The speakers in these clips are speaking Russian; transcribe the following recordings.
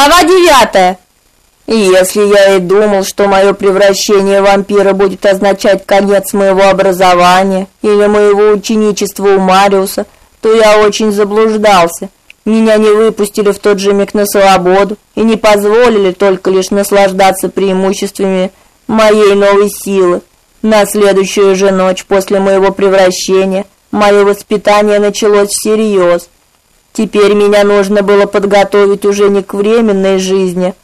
Глава девятая. Если я и думал, что мое превращение в вампира будет означать конец моего образования или моего ученичества у Мариуса, то я очень заблуждался. Меня не выпустили в тот же миг на свободу и не позволили только лишь наслаждаться преимуществами моей новой силы. На следующую же ночь после моего превращения мое воспитание началось всерьез. Теперь меня нужно было подготовить уже не к временной жизни,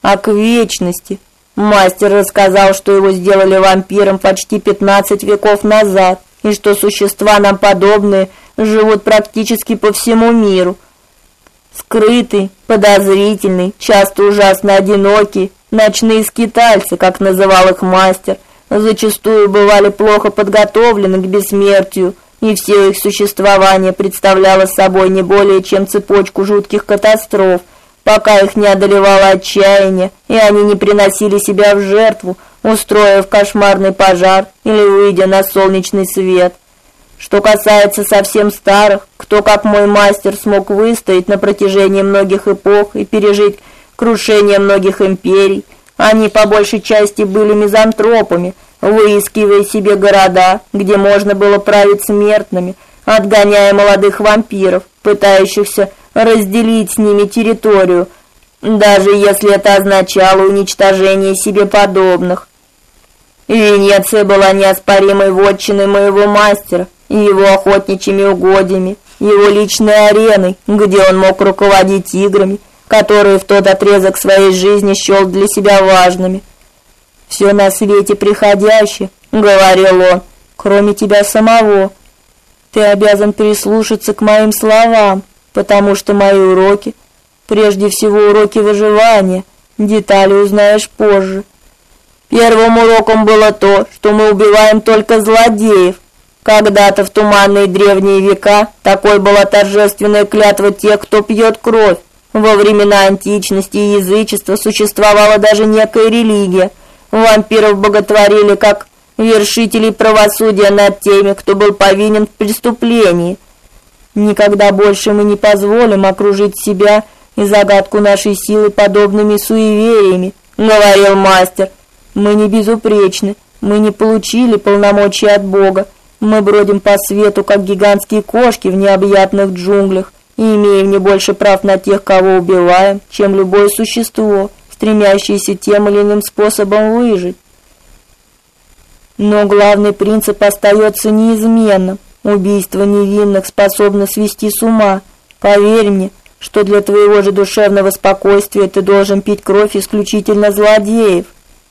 а к вечности. Мастер рассказал, что его сделали вампиром почти 15 веков назад, и что существа нам подобные живут практически по всему миру. Скрытый, подозрительный, часто ужасно одинокий, ночные скитальцы, как называл их мастер, зачастую бывали плохо подготовлены к бессмертию, и все их существование представляло собой не более чем цепочку жутких катастроф, пока их не одолевало отчаяние, и они не приносили себя в жертву, устроив кошмарный пожар или выйдя на солнечный свет. Что касается совсем старых, кто, как мой мастер, смог выстоять на протяжении многих эпох и пережить крушение многих империй, они по большей части были мизантропами, выискивая себе города, где можно было править смертными, отгоняя молодых вампиров, пытающихся разделить с ними территорию, даже если это означало уничтожение себе подобных. Венеция была неоспоримой вотчиной моего мастера его охотничьими угодьями, его личной ареной, где он мог руководить играми, которые в тот отрезок своей жизни счел для себя важными. «Все на свете приходящее», — говорил он, — «кроме тебя самого. Ты обязан прислушаться к моим словам, потому что мои уроки, прежде всего уроки выживания, детали узнаешь позже. Первым уроком было то, что мы убиваем только злодеев. Когда-то в туманные древние века такой была торжественная клятва тех, кто пьет кровь. Во времена античности и язычества существовала даже некая религия. Вампиров боготворили как вершителей правосудия над теми, кто был повинен в преступлении. Никогда больше мы не позволим окружить себя и загадку нашей силы подобными суевериями, говорил мастер. Мы не безупречны, мы не получили полномочий от Бога. Мы бродим по свету, как гигантские кошки в необъятных джунглях, и имеем не больше прав на тех, кого убиваем, чем любое существо, стремящееся тем или иным способом выжить. Но главный принцип остается неизменным. Убийство невинных способно свести с ума. Поверь мне, что для твоего же душевного спокойствия ты должен пить кровь исключительно злодеев.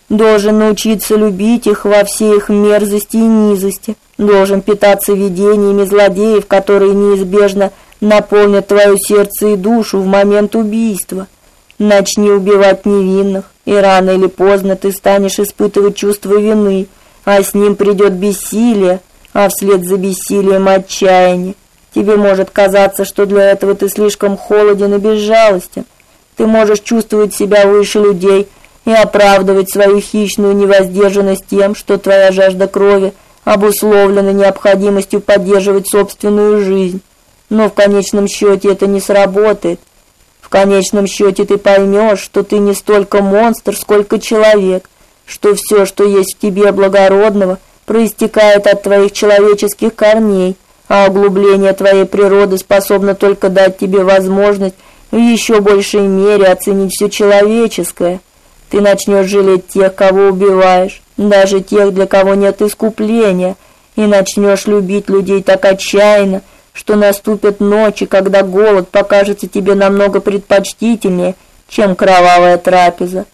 Должен научиться любить их во всей их мерзости и низости. Должен питаться видениями злодеев, которые неизбежно наполнят твое сердце и душу в момент убийства. Начни убивать невинных, и рано или поздно ты станешь испытывать чувство вины, а с ним придет бессилие, а вслед за бессилием отчаяние. Тебе может казаться, что для этого ты слишком холоден и безжалостен. Ты можешь чувствовать себя выше людей и оправдывать свою хищную невоздержанность тем, что твоя жажда крови обусловлена необходимостью поддерживать собственную жизнь. Но в конечном счете это не сработает. В конечном счете ты поймешь, что ты не столько монстр, сколько человек, что все, что есть в тебе благородного – проистекает от твоих человеческих корней, а углубление твоей природы способно только дать тебе возможность в еще большей мере оценить все человеческое. Ты начнешь жалеть тех, кого убиваешь, даже тех, для кого нет искупления, и начнешь любить людей так отчаянно, что наступят ночи, когда голод покажется тебе намного предпочтительнее, чем кровавая трапеза.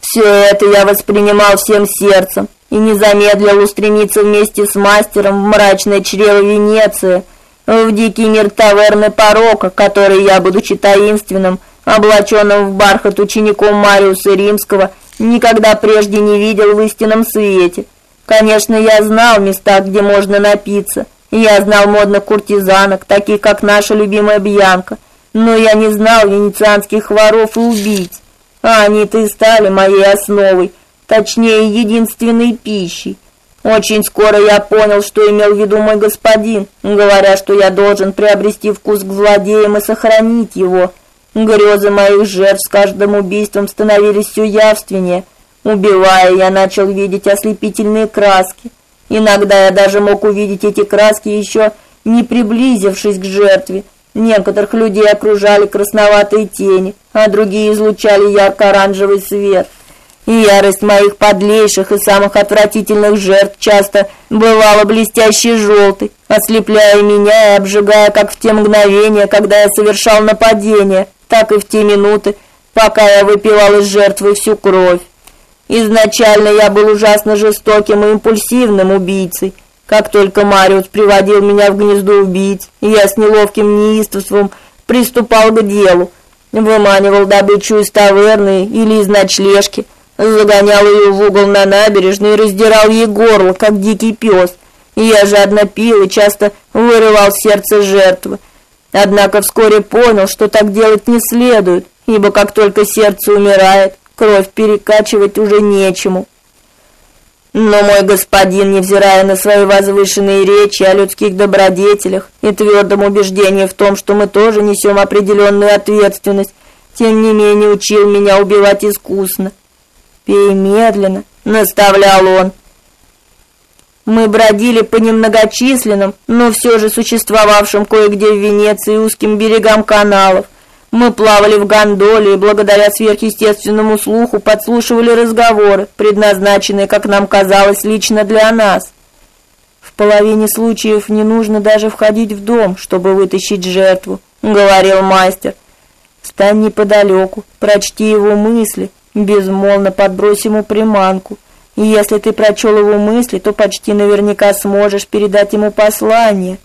Все это я воспринимал всем сердцем, и не замедлил устремиться вместе с мастером в мрачное чрево Венеции, в дикий мир таверны порока, который я, будучи таинственным, облаченным в бархат учеником Мариуса Римского, никогда прежде не видел в истинном свете. Конечно, я знал места, где можно напиться, я знал модных куртизанок, таких как наша любимая Бьянка, но я не знал венецианских воров и убийц. А они-то и стали моей основой, точнее, единственной пищей. Очень скоро я понял, что имел в виду мой господин, говоря, что я должен приобрести вкус к злодеям и сохранить его. Грезы моих жертв с каждым убийством становились все явственнее. Убивая, я начал видеть ослепительные краски. Иногда я даже мог увидеть эти краски еще не приблизившись к жертве. Некоторых людей окружали красноватые тени, а другие излучали ярко-оранжевый свет. И ярость моих подлейших и самых отвратительных жертв часто бывала блестящей желтой, ослепляя меня и обжигая как в те мгновения, когда я совершал нападение, так и в те минуты, пока я выпивал из жертвы всю кровь. Изначально я был ужасно жестоким и импульсивным убийцей. Как только Мариус приводил меня в гнездо убийц, я с неловким неистовством приступал к делу, выманивал добычу из таверны или из ночлежки, загонял ее в угол на набережной и раздирал ей горло, как дикий пес. Я жадно пил и часто вырывал сердце жертвы. Однако вскоре понял, что так делать не следует, ибо как только сердце умирает, кровь перекачивать уже нечему. Но мой господин, невзирая на свои возвышенные речи о людских добродетелях и твердом убеждении в том, что мы тоже несем определенную ответственность, тем не менее учил меня убивать искусно. Пей медленно, наставлял он. Мы бродили по немногочисленным, но все же существовавшим кое-где в Венеции узким берегам каналов. Мы плавали в гондоле и благодаря сверхъестественному слуху подслушивали разговоры, предназначенные, как нам казалось, лично для нас. В половине случаев не нужно даже входить в дом, чтобы вытащить жертву, говорил мастер. Стань неподалеку, прочти его мысли, безмолвно подбрось ему приманку. И если ты прочел его мысли, то почти наверняка сможешь передать ему послание.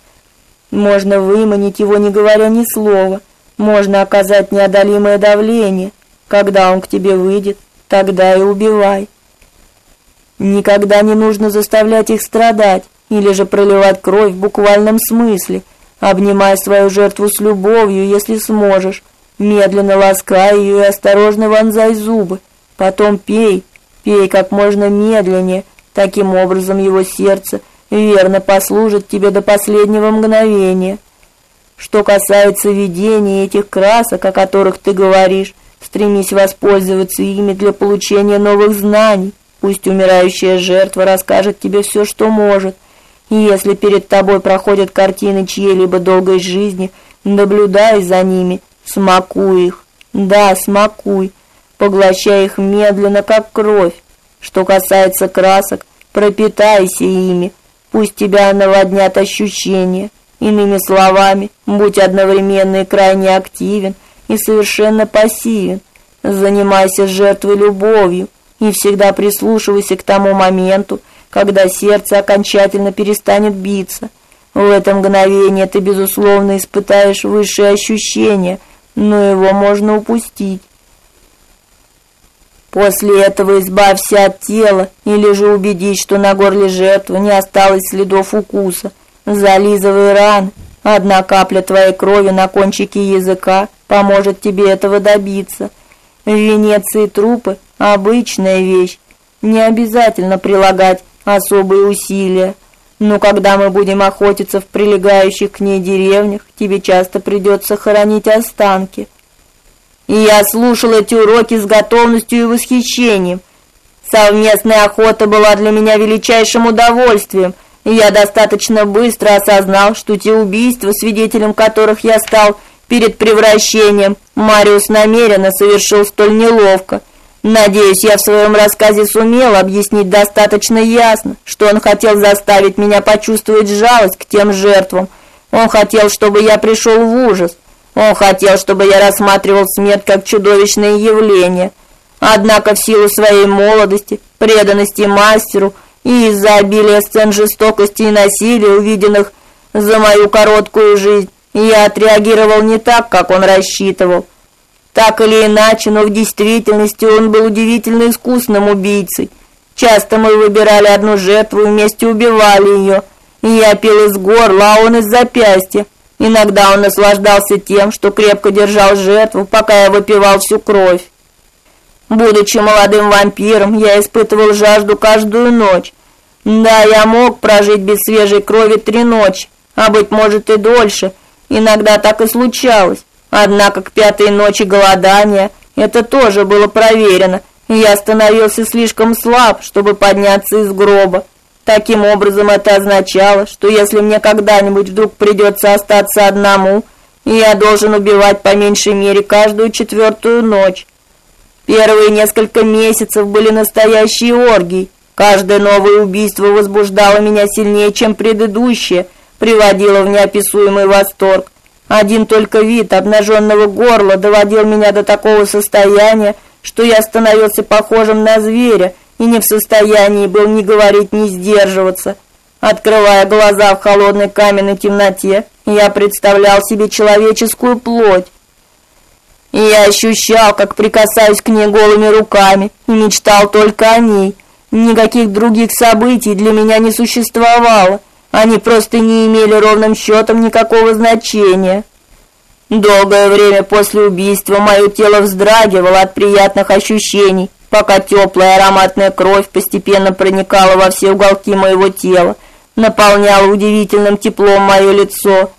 Можно выманить его, не говоря ни слова. Можно оказать неодолимое давление. Когда он к тебе выйдет, тогда и убивай. Никогда не нужно заставлять их страдать или же проливать кровь в буквальном смысле. Обнимай свою жертву с любовью, если сможешь. Медленно ласкай ее и осторожно вонзай зубы. Потом пей, Пей как можно медленнее, таким образом его сердце верно послужит тебе до последнего мгновения. Что касается видений этих красок, о которых ты говоришь, стремись воспользоваться ими для получения новых знаний. Пусть умирающая жертва расскажет тебе все, что может. И если перед тобой проходят картины чьей-либо долгой жизни, наблюдай за ними, смакуй их. Да, смакуй поглощая их медленно, как кровь. Что касается красок, пропитайся ими, пусть тебя наводнят ощущения. Иными словами, будь одновременно и крайне активен, и совершенно пассивен. Занимайся жертвой любовью и всегда прислушивайся к тому моменту, когда сердце окончательно перестанет биться. В это мгновение ты безусловно испытаешь высшее ощущение, но его можно упустить. После этого избавься от тела или же убедись, что на горле жертвы не осталось следов укуса. Зализывай раны. Одна капля твоей крови на кончике языка поможет тебе этого добиться. В Венеции трупы обычная вещь. Не обязательно прилагать особые усилия. Но когда мы будем охотиться в прилегающих к ней деревнях, тебе часто придется хоронить останки. Я слушал эти уроки с готовностью и восхищением. Совместная охота была для меня величайшим удовольствием, я достаточно быстро осознал, что те убийства, свидетелем которых я стал перед превращением, Мариус намеренно совершил столь неловко. Надеюсь, я в своем рассказе сумел объяснить достаточно ясно, что он хотел заставить меня почувствовать жалость к тем жертвам. Он хотел, чтобы я пришел в ужас. Он хотел, чтобы я рассматривал смерть как чудовищное явление. Однако в силу своей молодости, преданности мастеру и из-за обилия сцен жестокости и насилия, увиденных за мою короткую жизнь, я отреагировал не так, как он рассчитывал. Так или иначе, но в действительности он был удивительно искусным убийцей. Часто мы выбирали одну жертву и вместе убивали ее. Я пил из горла, а он из запястья. Иногда он наслаждался тем, что крепко держал жертву, пока я выпивал всю кровь. Будучи молодым вампиром, я испытывал жажду каждую ночь. Да, я мог прожить без свежей крови три ночи, а быть может и дольше. Иногда так и случалось. Однако к пятой ночи голодания это тоже было проверено, я становился слишком слаб, чтобы подняться из гроба. Таким образом это означало, что если мне когда-нибудь вдруг придется остаться одному, я должен убивать по меньшей мере каждую четвертую ночь. Первые несколько месяцев были настоящей оргией. Каждое новое убийство возбуждало меня сильнее, чем предыдущее, приводило в неописуемый восторг. Один только вид обнаженного горла доводил меня до такого состояния, что я становился похожим на зверя и не в состоянии был ни говорить, ни сдерживаться. Открывая глаза в холодной каменной темноте, я представлял себе человеческую плоть, и я ощущал, как прикасаюсь к ней голыми руками, и мечтал только о ней. Никаких других событий для меня не существовало. Они просто не имели ровным счетом никакого значения. Долгое время после убийства мое тело вздрагивало от приятных ощущений, пока теплая ароматная кровь постепенно проникала во все уголки моего тела, наполняла удивительным теплом мое лицо,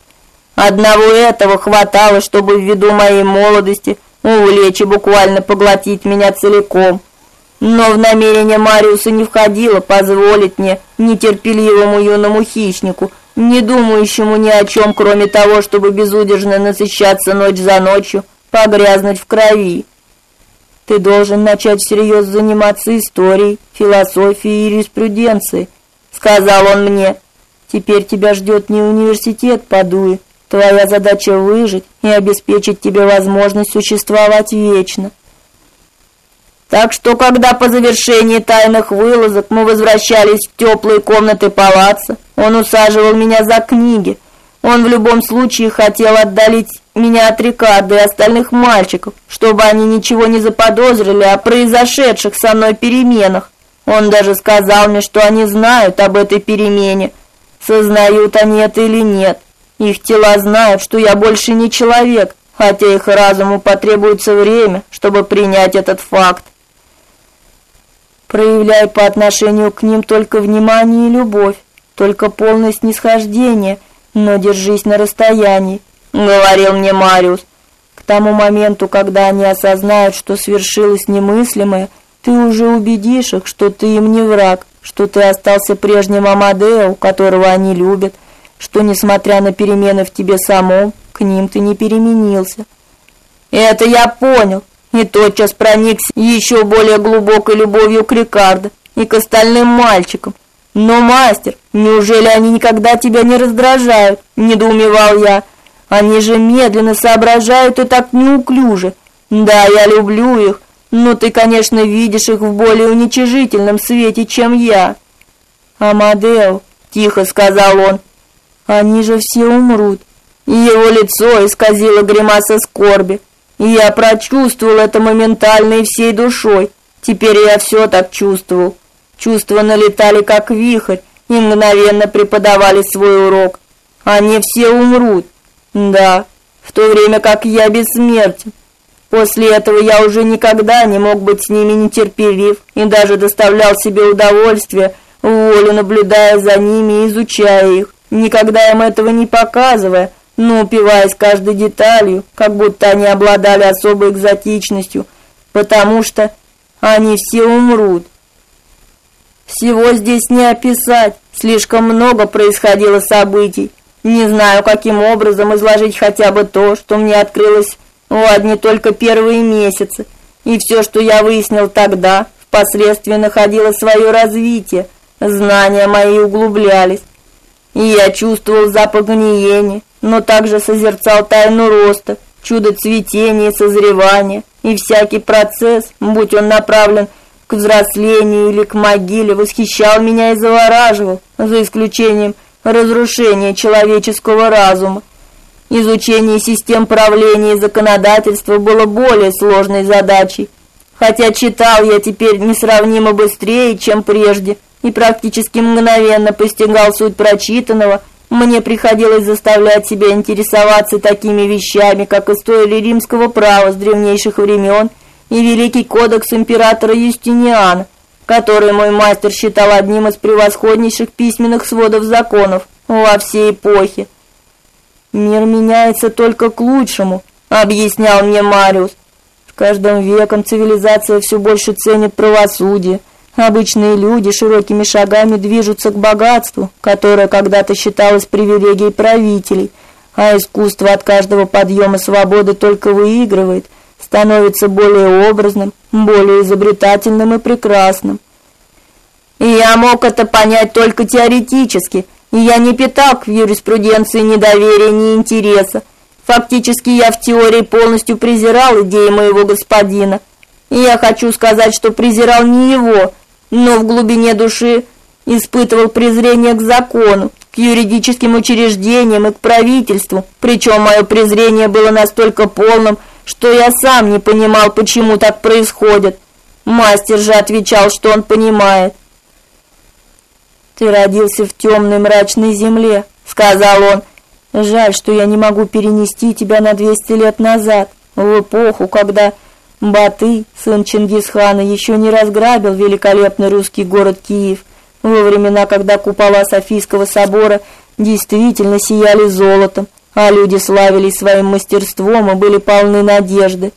Одного этого хватало, чтобы ввиду моей молодости увлечь и буквально поглотить меня целиком. Но в намерение Мариуса не входило позволить мне, нетерпеливому юному хищнику, не думающему ни о чем, кроме того, чтобы безудержно насыщаться ночь за ночью, погрязнуть в крови. Ты должен начать всерьез заниматься историей, философией и юриспруденцией, сказал он мне. Теперь тебя ждет не университет Падуи, Твоя задача выжить и обеспечить тебе возможность существовать вечно. Так что, когда по завершении тайных вылазок мы возвращались в теплые комнаты палаца, он усаживал меня за книги. Он в любом случае хотел отдалить меня от Рикардо и остальных мальчиков, чтобы они ничего не заподозрили о произошедших со мной переменах. Он даже сказал мне, что они знают об этой перемене, сознают они это или нет. Их тела знают, что я больше не человек, хотя их разуму потребуется время, чтобы принять этот факт. Проявляй по отношению к ним только внимание и любовь, только полное снисхождение, но держись на расстоянии, говорил мне Мариус. К тому моменту, когда они осознают, что свершилось немыслимое, ты уже убедишь их, что ты им не враг, что ты остался прежним Амадео, которого они любят что, несмотря на перемены в тебе самом, к ним ты не переменился. Это я понял, и тотчас проникся еще более глубокой любовью к Рикардо и к остальным мальчикам. Но, мастер, неужели они никогда тебя не раздражают? Недоумевал я. Они же медленно соображают и так неуклюже. Да, я люблю их, но ты, конечно, видишь их в более уничижительном свете, чем я. Амадео, тихо сказал он, они же все умрут. Его лицо исказило гримаса скорби. Я прочувствовал это моментально и всей душой. Теперь я все так чувствовал. Чувства налетали как вихрь и мгновенно преподавали свой урок. Они все умрут. Да, в то время как я бессмертен. После этого я уже никогда не мог быть с ними нетерпелив и даже доставлял себе удовольствие, волю наблюдая за ними и изучая их никогда им этого не показывая, но упиваясь каждой деталью, как будто они обладали особой экзотичностью, потому что они все умрут. Всего здесь не описать, слишком много происходило событий. Не знаю, каким образом изложить хотя бы то, что мне открылось в одни только первые месяцы, и все, что я выяснил тогда, впоследствии находило свое развитие. Знания мои углублялись, и я чувствовал запах гниения, но также созерцал тайну роста, чудо цветения и созревания, и всякий процесс, будь он направлен к взрослению или к могиле, восхищал меня и завораживал, за исключением разрушения человеческого разума. Изучение систем правления и законодательства было более сложной задачей, хотя читал я теперь несравнимо быстрее, чем прежде – и практически мгновенно постигал суть прочитанного, мне приходилось заставлять себя интересоваться такими вещами, как история римского права с древнейших времен и Великий кодекс императора Юстиниана, который мой мастер считал одним из превосходнейших письменных сводов законов во всей эпохе. Мир меняется только к лучшему, объяснял мне Мариус. С каждым веком цивилизация все больше ценит правосудие. Обычные люди широкими шагами движутся к богатству, которое когда-то считалось привилегией правителей, а искусство от каждого подъема свободы только выигрывает, становится более образным, более изобретательным и прекрасным. И я мог это понять только теоретически, и я не питал к юриспруденции ни доверия, ни интереса. Фактически я в теории полностью презирал идеи моего господина. И я хочу сказать, что презирал не его, но в глубине души испытывал презрение к закону, к юридическим учреждениям и к правительству. Причем мое презрение было настолько полным, что я сам не понимал, почему так происходит. Мастер же отвечал, что он понимает. Ты родился в темной мрачной земле, сказал он. Жаль, что я не могу перенести тебя на 200 лет назад, в эпоху, когда Баты, сын Чингисхана, еще не разграбил великолепный русский город Киев, во времена, когда купола Софийского собора действительно сияли золотом, а люди славились своим мастерством и были полны надежды.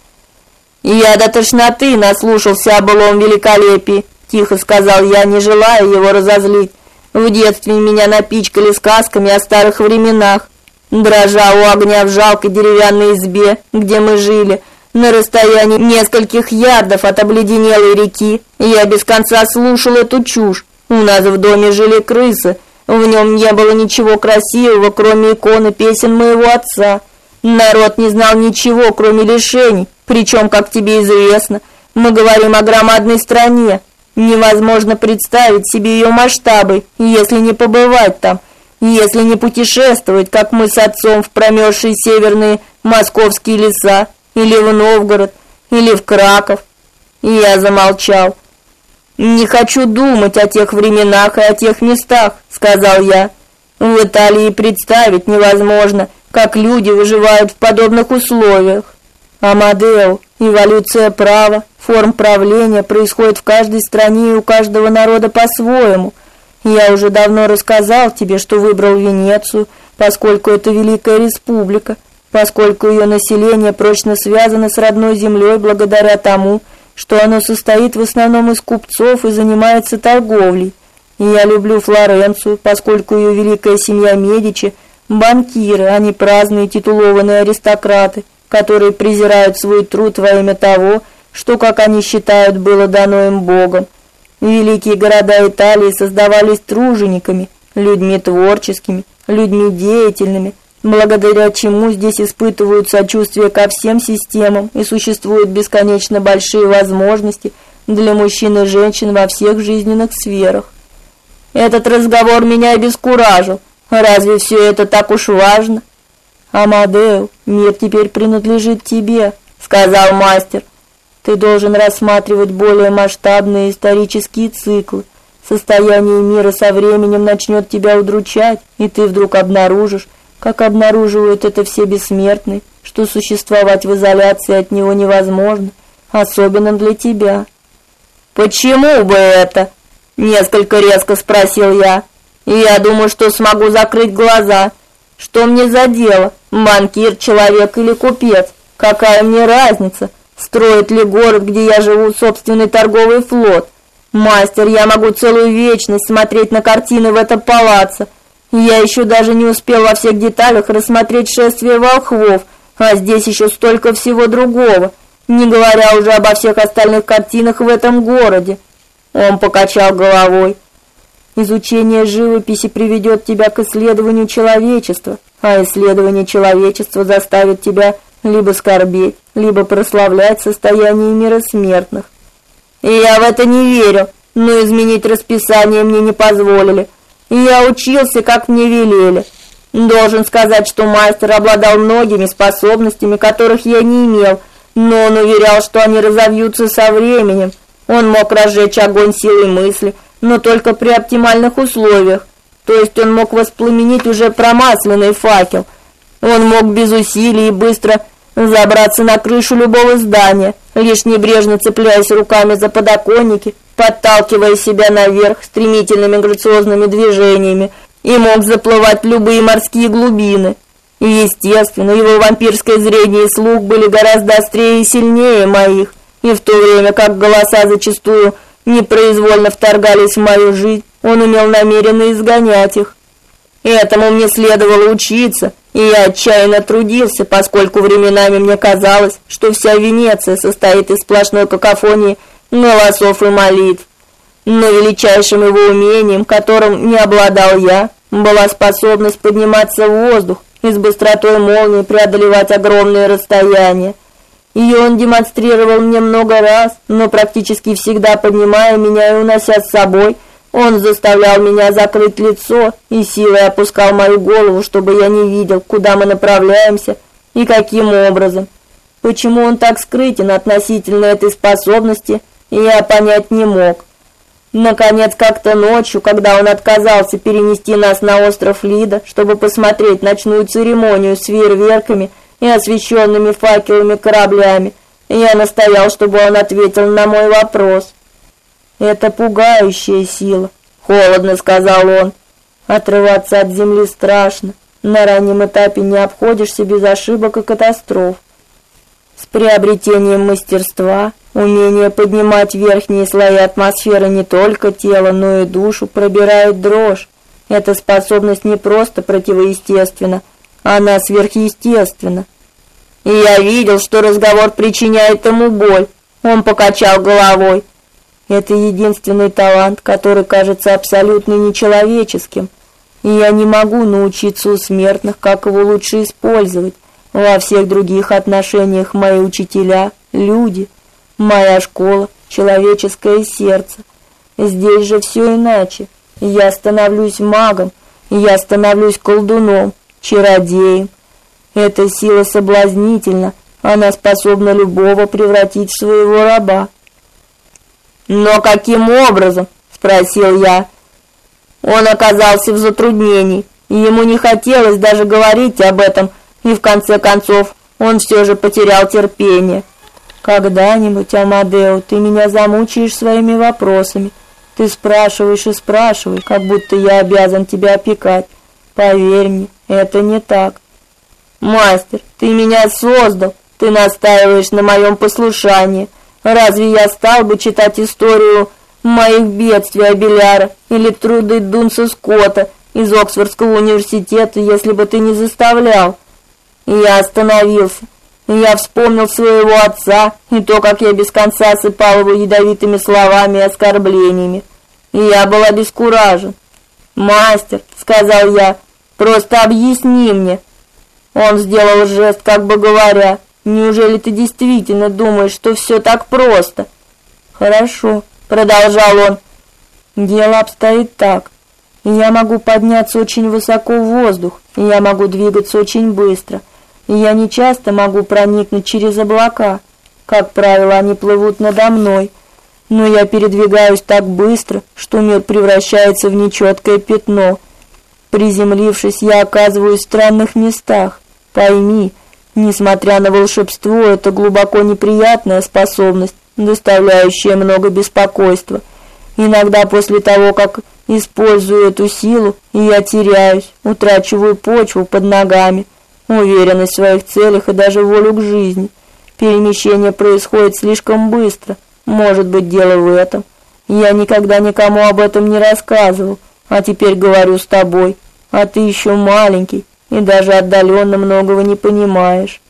И я до тошноты наслушался о былом великолепии, тихо сказал я, не желая его разозлить. В детстве меня напичкали сказками о старых временах. Дрожа у огня в жалкой деревянной избе, где мы жили, на расстоянии нескольких ярдов от обледенелой реки я без конца слушал эту чушь. У нас в доме жили крысы. В нем не было ничего красивого, кроме иконы песен моего отца. Народ не знал ничего, кроме лишений. Причем, как тебе известно, мы говорим о громадной стране. Невозможно представить себе ее масштабы, если не побывать там, если не путешествовать, как мы с отцом в промерзшие северные московские леса или в Новгород, или в Краков. И я замолчал. Не хочу думать о тех временах и о тех местах, сказал я. В Италии представить невозможно, как люди выживают в подобных условиях. Амадео, эволюция права, форм правления происходит в каждой стране и у каждого народа по-своему. Я уже давно рассказал тебе, что выбрал Венецию, поскольку это великая республика, поскольку ее население прочно связано с родной землей благодаря тому, что оно состоит в основном из купцов и занимается торговлей. И я люблю Флоренцию, поскольку ее великая семья Медичи банкиры, а не праздные титулованные аристократы, которые презирают свой труд во имя того, что, как они считают, было дано им Богом. Великие города Италии создавались тружениками, людьми творческими, людьми деятельными, благодаря чему здесь испытывают сочувствие ко всем системам и существуют бесконечно большие возможности для мужчин и женщин во всех жизненных сферах. Этот разговор меня обескуражил. Разве все это так уж важно? Амадео, мир теперь принадлежит тебе, сказал мастер. Ты должен рассматривать более масштабные исторические циклы. Состояние мира со временем начнет тебя удручать, и ты вдруг обнаружишь, как обнаруживают это все бессмертные, что существовать в изоляции от него невозможно, особенно для тебя. Почему бы это? несколько резко спросил я. И я думаю, что смогу закрыть глаза. Что мне за дело, банкир, человек или купец? Какая мне разница, строит ли город, где я живу, собственный торговый флот? Мастер, я могу целую вечность смотреть на картины в этом палаце я еще даже не успел во всех деталях рассмотреть шествие волхвов, а здесь еще столько всего другого, не говоря уже обо всех остальных картинах в этом городе. Он покачал головой. Изучение живописи приведет тебя к исследованию человечества, а исследование человечества заставит тебя либо скорбеть, либо прославлять состояние мира смертных. И я в это не верю, но изменить расписание мне не позволили и я учился, как мне велели. Должен сказать, что мастер обладал многими способностями, которых я не имел, но он уверял, что они разовьются со временем. Он мог разжечь огонь силой мысли, но только при оптимальных условиях. То есть он мог воспламенить уже промасленный факел. Он мог без усилий и быстро забраться на крышу любого здания, лишь небрежно цепляясь руками за подоконники, подталкивая себя наверх стремительными грациозными движениями, и мог заплывать в любые морские глубины. И, естественно, его вампирское зрение и слух были гораздо острее и сильнее моих, и в то время как голоса зачастую непроизвольно вторгались в мою жизнь, он умел намеренно изгонять их. Этому мне следовало учиться, и я отчаянно трудился, поскольку временами мне казалось, что вся Венеция состоит из сплошной какофонии голосов и молитв. Но величайшим его умением, которым не обладал я, была способность подниматься в воздух и с быстротой молнии преодолевать огромные расстояния. Ее он демонстрировал мне много раз, но практически всегда поднимая меня и унося с собой, он заставлял меня закрыть лицо и силой опускал мою голову, чтобы я не видел, куда мы направляемся и каким образом. Почему он так скрытен относительно этой способности, я понять не мог. Наконец, как-то ночью, когда он отказался перенести нас на остров Лида, чтобы посмотреть ночную церемонию с фейерверками и освещенными факелами кораблями, я настоял, чтобы он ответил на мой вопрос. «Это пугающая сила», — холодно сказал он. «Отрываться от земли страшно. На раннем этапе не обходишься без ошибок и катастроф. С приобретением мастерства Умение поднимать верхние слои атмосферы не только тело, но и душу пробирает дрожь. Эта способность не просто противоестественна, она сверхъестественна. И я видел, что разговор причиняет ему боль. Он покачал головой. Это единственный талант, который кажется абсолютно нечеловеческим. И я не могу научиться у смертных, как его лучше использовать. Во всех других отношениях мои учителя люди – Моя школа человеческое сердце. Здесь же все иначе. Я становлюсь магом, я становлюсь колдуном, чародеем. Эта сила соблазнительна, она способна любого превратить в своего раба. Но каким образом? спросил я. Он оказался в затруднении, и ему не хотелось даже говорить об этом, и в конце концов он все же потерял терпение. Когда-нибудь, Амадео, ты меня замучаешь своими вопросами. Ты спрашиваешь и спрашиваешь, как будто я обязан тебя опекать. Поверь мне, это не так. Мастер, ты меня создал, ты настаиваешь на моем послушании. Разве я стал бы читать историю моих бедствий Абеляра или труды Дунса Скотта из Оксфордского университета, если бы ты не заставлял? я остановился. Я вспомнил своего отца и то, как я без конца осыпал его ядовитыми словами и оскорблениями. И я был обескуражен. "Мастер", сказал я, "просто объясни мне". Он сделал жест, как бы говоря: "Неужели ты действительно думаешь, что все так просто?" "Хорошо", продолжал он. "Дело обстоит так: я могу подняться очень высоко в воздух, и я могу двигаться очень быстро и я не часто могу проникнуть через облака. Как правило, они плывут надо мной, но я передвигаюсь так быстро, что мир превращается в нечеткое пятно. Приземлившись, я оказываюсь в странных местах. Пойми, несмотря на волшебство, это глубоко неприятная способность, доставляющая много беспокойства. Иногда после того, как использую эту силу, я теряюсь, утрачиваю почву под ногами уверенность в своих целях и даже волю к жизни. Перемещение происходит слишком быстро. Может быть, дело в этом. Я никогда никому об этом не рассказывал, а теперь говорю с тобой. А ты еще маленький и даже отдаленно многого не понимаешь.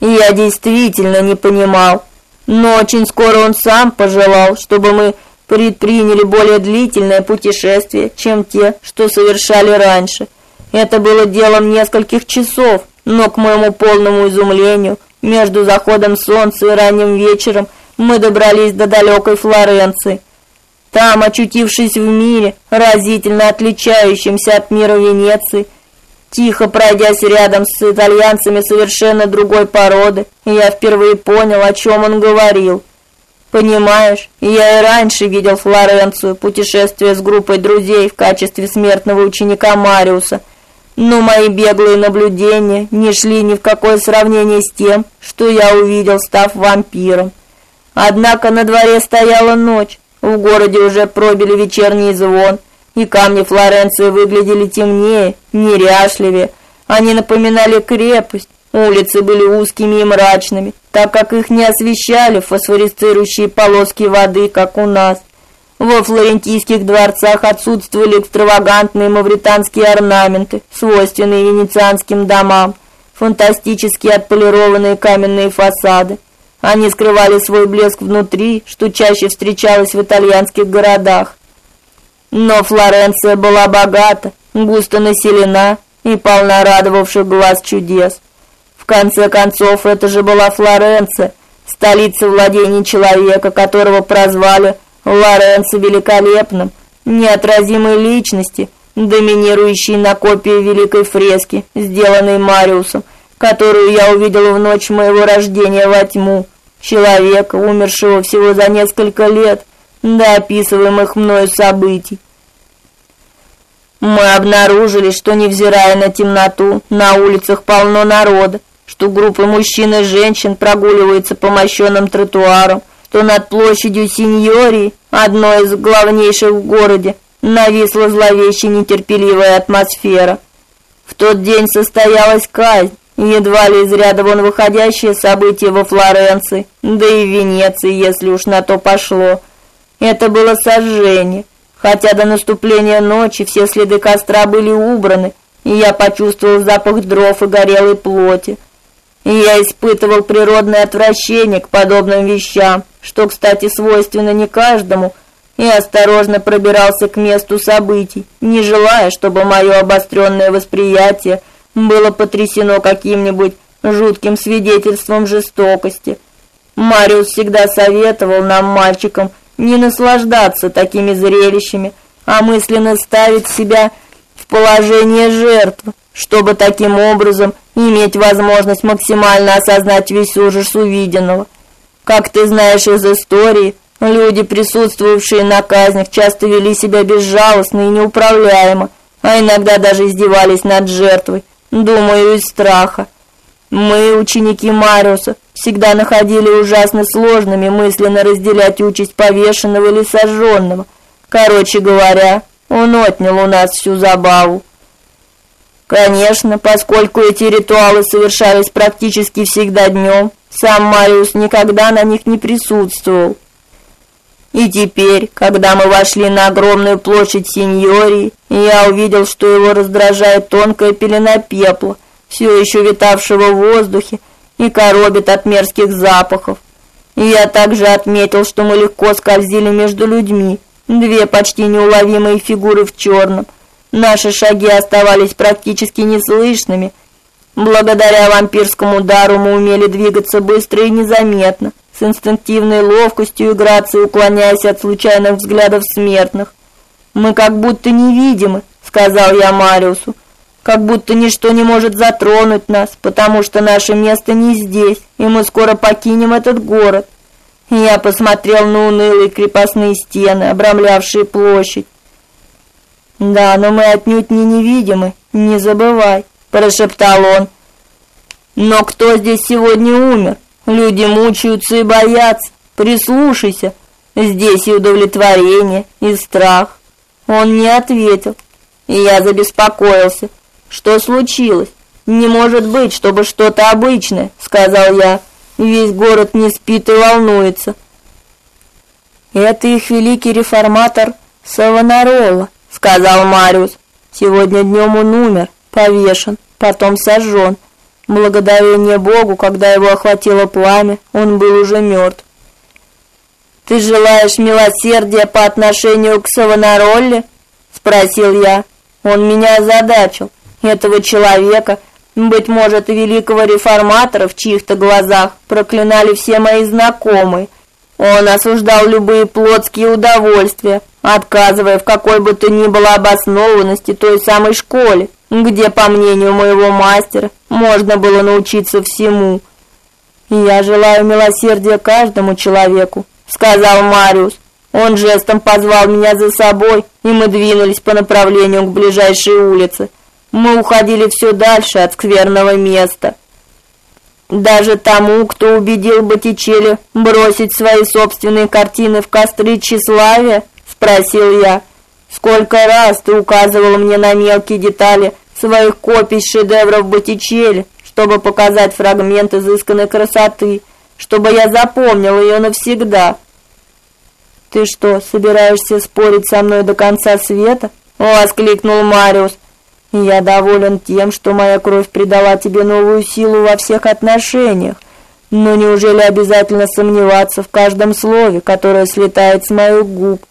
И я действительно не понимал, но очень скоро он сам пожелал, чтобы мы предприняли более длительное путешествие, чем те, что совершали раньше. Это было делом нескольких часов, но к моему полному изумлению, между заходом солнца и ранним вечером мы добрались до далекой Флоренции. Там, очутившись в мире, разительно отличающемся от мира Венеции, тихо пройдясь рядом с итальянцами совершенно другой породы, я впервые понял, о чем он говорил. Понимаешь, я и раньше видел Флоренцию, путешествуя с группой друзей в качестве смертного ученика Мариуса – но мои беглые наблюдения не шли ни в какое сравнение с тем, что я увидел, став вампиром. Однако на дворе стояла ночь, в городе уже пробили вечерний звон, и камни Флоренции выглядели темнее, неряшливее. Они напоминали крепость. Улицы были узкими и мрачными, так как их не освещали фосфорицирующие полоски воды, как у нас. Во флорентийских дворцах отсутствовали экстравагантные мавританские орнаменты, свойственные венецианским домам, фантастически отполированные каменные фасады. Они скрывали свой блеск внутри, что чаще встречалось в итальянских городах. Но Флоренция была богата, густо населена и полна радовавших глаз чудес. В конце концов, это же была Флоренция, столица владений человека, которого прозвали Лоренцо великолепным, неотразимой личности, доминирующей на копии великой фрески, сделанной Мариусом, которую я увидел в ночь моего рождения во тьму, человека, умершего всего за несколько лет до описываемых мною событий. Мы обнаружили, что невзирая на темноту, на улицах полно народа, что группы мужчин и женщин прогуливаются по мощенным тротуарам, что над площадью Синьории, одной из главнейших в городе, нависла зловещая нетерпеливая атмосфера. В тот день состоялась казнь, едва ли из ряда вон выходящее событие во Флоренции, да и в Венеции, если уж на то пошло. Это было сожжение, хотя до наступления ночи все следы костра были убраны, и я почувствовал запах дров и горелой плоти. Я испытывал природное отвращение к подобным вещам, что, кстати, свойственно не каждому, и осторожно пробирался к месту событий, не желая, чтобы мое обостренное восприятие было потрясено каким-нибудь жутким свидетельством жестокости. Мариус всегда советовал нам, мальчикам, не наслаждаться такими зрелищами, а мысленно ставить себя в положение жертвы, чтобы таким образом иметь возможность максимально осознать весь ужас увиденного. Как ты знаешь из истории, люди, присутствовавшие на казнях, часто вели себя безжалостно и неуправляемо, а иногда даже издевались над жертвой, думаю, из страха. Мы, ученики Мариуса, всегда находили ужасно сложными мысленно разделять участь повешенного или сожженного. Короче говоря, он отнял у нас всю забаву. Конечно, поскольку эти ритуалы совершались практически всегда днем, сам Мариус никогда на них не присутствовал. И теперь, когда мы вошли на огромную площадь Синьории, я увидел, что его раздражает тонкая пелена пепла, все еще витавшего в воздухе, и коробит от мерзких запахов. И я также отметил, что мы легко скользили между людьми, две почти неуловимые фигуры в черном. Наши шаги оставались практически неслышными. Благодаря вампирскому дару мы умели двигаться быстро и незаметно, с инстинктивной ловкостью и грацией уклоняясь от случайных взглядов смертных. Мы как будто невидимы, сказал я Мариусу как будто ничто не может затронуть нас, потому что наше место не здесь, и мы скоро покинем этот город. я посмотрел на унылые крепостные стены, обрамлявшие площадь. Да, но мы отнюдь не невидимы, не забывай, прошептал он. Но кто здесь сегодня умер? Люди мучаются и боятся. Прислушайся. Здесь и удовлетворение, и страх. Он не ответил, и я забеспокоился. Что случилось? Не может быть, чтобы что-то обычное, сказал я. Весь город не спит и волнуется. Это их великий реформатор Савонарола, сказал Мариус. Сегодня днем он умер, повешен, потом сожжен. Благодарение Богу, когда его охватило пламя, он был уже мертв. Ты желаешь милосердия по отношению к Савонаролле? спросил я. Он меня озадачил этого человека, быть может, великого реформатора в чьих-то глазах проклинали все мои знакомые. Он осуждал любые плотские удовольствия, отказывая в какой бы то ни было обоснованности той самой школе, где, по мнению моего мастера, можно было научиться всему. «Я желаю милосердия каждому человеку», — сказал Мариус. Он жестом позвал меня за собой, и мы двинулись по направлению к ближайшей улице. Мы уходили все дальше от скверного места. Даже тому, кто убедил Боттичелли бросить свои собственные картины в костры тщеславия, спросил я. Сколько раз ты указывал мне на мелкие детали своих копий шедевров Боттичелли, чтобы показать фрагмент изысканной красоты, чтобы я запомнил ее навсегда. Ты что, собираешься спорить со мной до конца света? воскликнул Мариус. Я доволен тем, что моя кровь придала тебе новую силу во всех отношениях. Но неужели обязательно сомневаться в каждом слове, которое слетает с моих губ?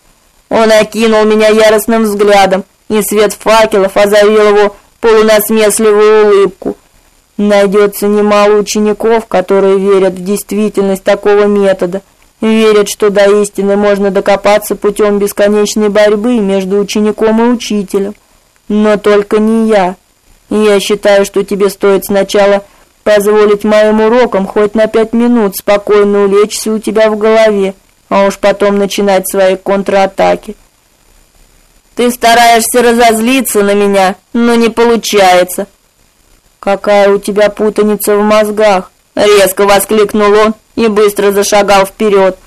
Он окинул меня яростным взглядом, и свет факелов озарил его полунасмешливую улыбку. Найдется немало учеников, которые верят в действительность такого метода, верят, что до истины можно докопаться путем бесконечной борьбы между учеником и учителем. Но только не я. Я считаю, что тебе стоит сначала позволить моим урокам хоть на пять минут спокойно улечься у тебя в голове, а уж потом начинать свои контратаки. Ты стараешься разозлиться на меня, но не получается. Какая у тебя путаница в мозгах, резко воскликнул он и быстро зашагал вперед.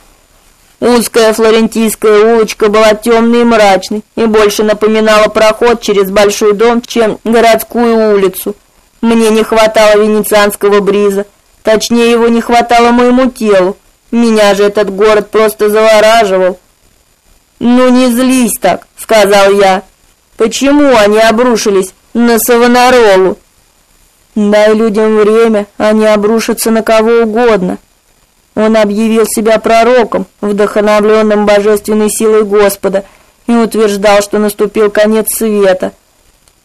Узкая флорентийская улочка была темной и мрачной и больше напоминала проход через большой дом, чем городскую улицу. Мне не хватало венецианского бриза, точнее его не хватало моему телу. Меня же этот город просто завораживал. Ну не злись так, сказал я. Почему они обрушились на Савонаролу? Дай людям время, они обрушатся на кого угодно. Он объявил себя пророком, вдохновленным божественной силой Господа, и утверждал, что наступил конец света.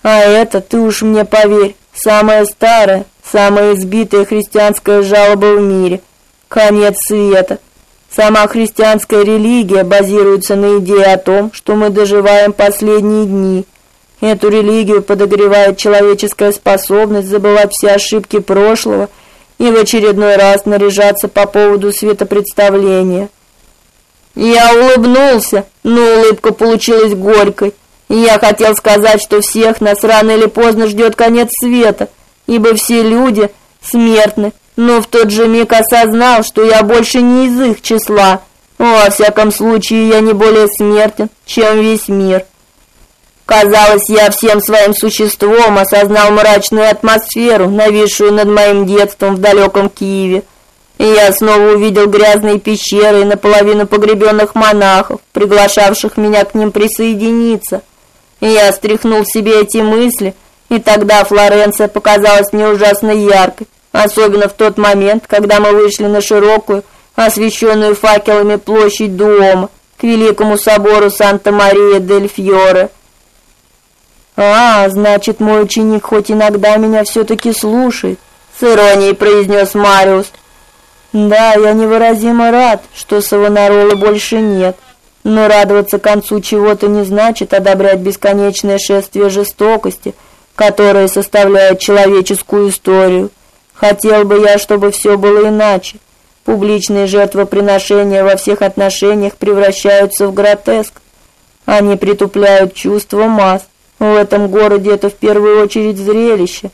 А это, ты уж мне поверь, самая старая, самая избитая христианская жалоба в мире. Конец света. Сама христианская религия базируется на идее о том, что мы доживаем последние дни. Эту религию подогревает человеческая способность забывать все ошибки прошлого и в очередной раз наряжаться по поводу светопредставления. Я улыбнулся, но улыбка получилась горькой. Я хотел сказать, что всех нас рано или поздно ждет конец света, ибо все люди смертны, но в тот же миг осознал, что я больше не из их числа. Во всяком случае, я не более смертен, чем весь мир. Казалось, я всем своим существом осознал мрачную атмосферу, нависшую над моим детством в далеком Киеве. И я снова увидел грязные пещеры и наполовину погребенных монахов, приглашавших меня к ним присоединиться. И я стряхнул себе эти мысли, и тогда Флоренция показалась мне ужасно яркой, особенно в тот момент, когда мы вышли на широкую, освещенную факелами площадь Дуома, к великому собору Санта-Мария-дель-Фьоре. А, значит, мой ученик хоть иногда меня все таки слушает, с иронией произнес Мариус. Да, я невыразимо рад, что Савонаролы больше нет. Но радоваться концу чего-то не значит одобрять бесконечное шествие жестокости, которое составляет человеческую историю. Хотел бы я, чтобы все было иначе. Публичные жертвоприношения во всех отношениях превращаются в гротеск. Они притупляют чувство масс. В этом городе это в первую очередь зрелище.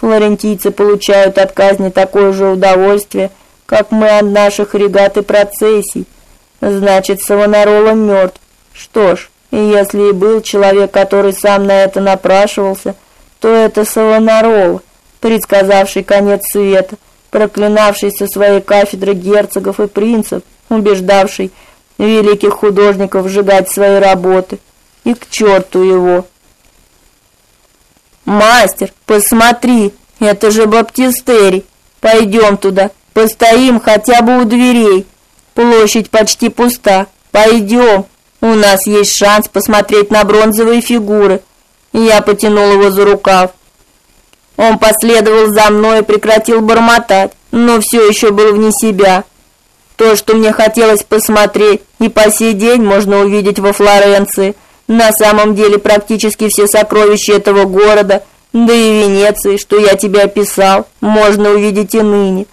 Флорентийцы получают от казни такое же удовольствие, как мы от наших регат и процессий. Значит, Савонарола мертв. Что ж, если и был человек, который сам на это напрашивался, то это Савонарола, предсказавший конец света, проклинавший со своей кафедры герцогов и принцев, убеждавший великих художников сжигать свои работы. И к черту его! Мастер, посмотри, это же баптистерий. Пойдем туда, постоим хотя бы у дверей. Площадь почти пуста. Пойдем. У нас есть шанс посмотреть на бронзовые фигуры. Я потянул его за рукав. Он последовал за мной и прекратил бормотать, но все еще был вне себя. То, что мне хотелось посмотреть, и по сей день можно увидеть во Флоренции – на самом деле практически все сокровища этого города, да и Венеции, что я тебе описал, можно увидеть и ныне.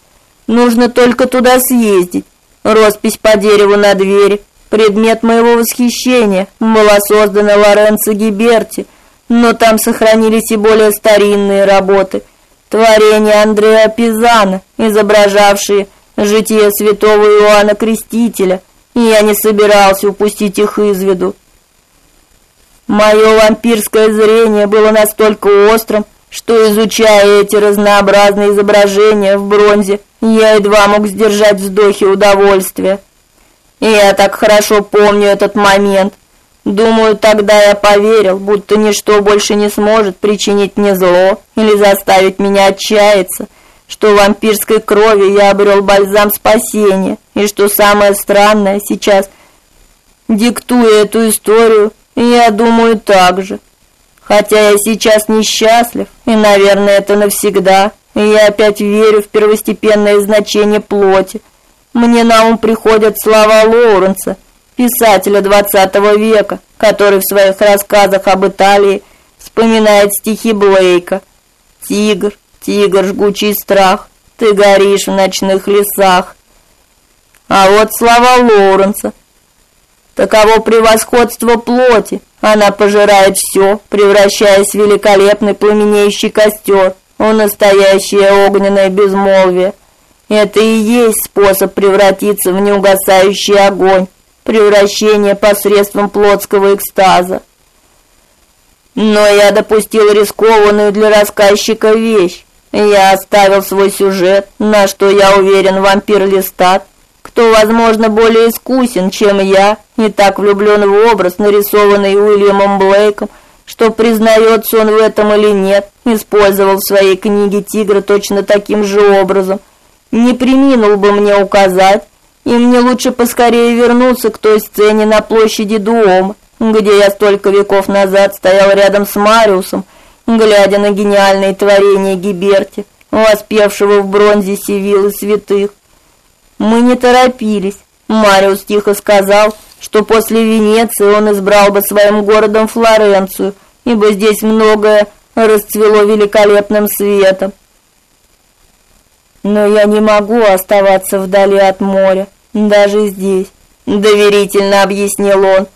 Нужно только туда съездить. Роспись по дереву на двери, предмет моего восхищения, была создана Лоренцо Гиберти, но там сохранились и более старинные работы, творения Андреа Пизана, изображавшие житие святого Иоанна Крестителя, и я не собирался упустить их из виду. Мое вампирское зрение было настолько острым, что изучая эти разнообразные изображения в бронзе, я едва мог сдержать вздохи удовольствия. И я так хорошо помню этот момент. Думаю, тогда я поверил, будто ничто больше не сможет причинить мне зло или заставить меня отчаяться, что в вампирской крови я обрел бальзам спасения, и что самое странное сейчас, диктуя эту историю, я думаю так же. Хотя я сейчас несчастлив, и, наверное, это навсегда, и я опять верю в первостепенное значение плоти. Мне на ум приходят слова Лоуренса, писателя XX века, который в своих рассказах об Италии вспоминает стихи Блейка. «Тигр, тигр, жгучий страх, ты горишь в ночных лесах». А вот слова Лоуренса. Таково превосходство плоти, она пожирает все, превращаясь в великолепный пламенеющий костер, в настоящее огненное безмолвие. Это и есть способ превратиться в неугасающий огонь, превращение посредством плотского экстаза. Но я допустил рискованную для рассказчика вещь. Я оставил свой сюжет, на что я уверен, вампир Листат кто, возможно, более искусен, чем я, не так влюблен в образ, нарисованный Уильямом Блейком, что признается он в этом или нет, использовал в своей книге Тигра точно таким же образом. Не преминул бы мне указать, и мне лучше поскорее вернуться к той сцене на площади Дуома, где я столько веков назад стоял рядом с Мариусом, глядя на гениальные творения Гиберти, воспевшего в бронзе Севилы святых. Мы не торопились. Мариус тихо сказал, что после Венеции он избрал бы своим городом Флоренцию, ибо здесь многое расцвело великолепным светом. Но я не могу оставаться вдали от моря, даже здесь, доверительно объяснил он.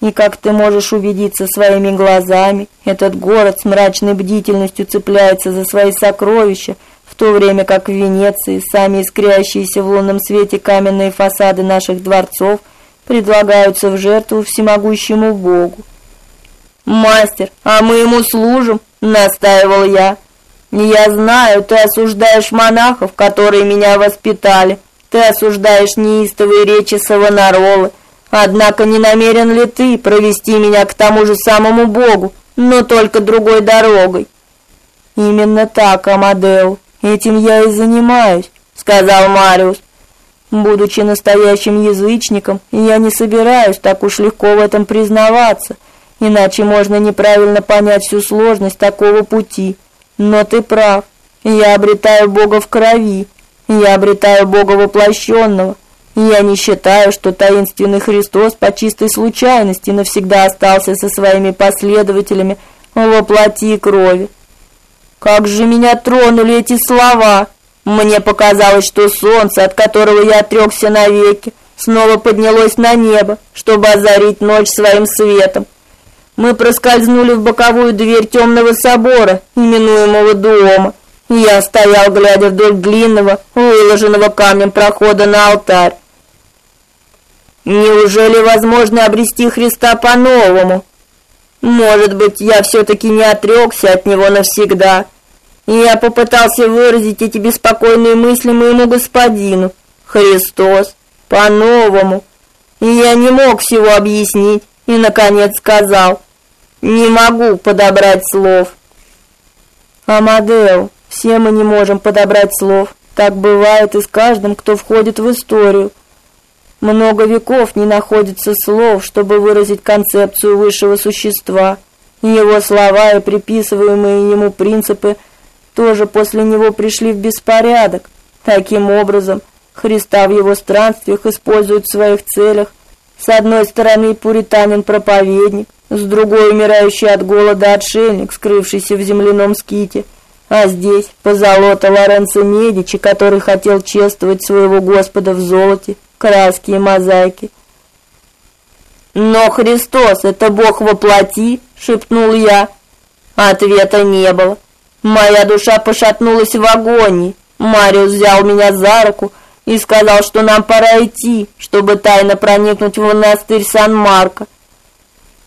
И как ты можешь убедиться своими глазами, этот город с мрачной бдительностью цепляется за свои сокровища, в то время как в Венеции сами искрящиеся в лунном свете каменные фасады наших дворцов предлагаются в жертву всемогущему Богу. «Мастер, а мы ему служим», — настаивал я. «Я знаю, ты осуждаешь монахов, которые меня воспитали, ты осуждаешь неистовые речи Савонаролы, однако не намерен ли ты провести меня к тому же самому Богу, но только другой дорогой?» «Именно так, Амадео», Этим я и занимаюсь, сказал Мариус. Будучи настоящим язычником, я не собираюсь так уж легко в этом признаваться, иначе можно неправильно понять всю сложность такого пути. Но ты прав. Я обретаю Бога в крови. Я обретаю Бога воплощенного. Я не считаю, что таинственный Христос по чистой случайности навсегда остался со своими последователями во плоти и крови. Как же меня тронули эти слова! Мне показалось, что солнце, от которого я отрекся навеки, снова поднялось на небо, чтобы озарить ночь своим светом. Мы проскользнули в боковую дверь темного собора, именуемого Дуома. Я стоял, глядя вдоль длинного, выложенного камнем прохода на алтарь. Неужели возможно обрести Христа по-новому? Может быть, я все таки не отрекся от него навсегда. Я попытался выразить эти беспокойные мысли моему господину. Христос, по-новому. И я не мог всего объяснить, и наконец сказал: "Не могу подобрать слов". Амадео, все мы не можем подобрать слов. Так бывает и с каждым, кто входит в историю. Много веков не находится слов, чтобы выразить концепцию высшего существа. Его слова и приписываемые ему принципы тоже после него пришли в беспорядок. Таким образом, Христа в его странствиях используют в своих целях. С одной стороны пуританин-проповедник, с другой умирающий от голода отшельник, скрывшийся в земляном ските. А здесь позолота Лоренцо Медичи, который хотел чествовать своего Господа в золоте краски и мозаики. Но Христос это Бог во плоти, шепнул я. Ответа не было. Моя душа пошатнулась в агонии. Мариус взял меня за руку и сказал, что нам пора идти, чтобы тайно проникнуть в монастырь Сан-Марко.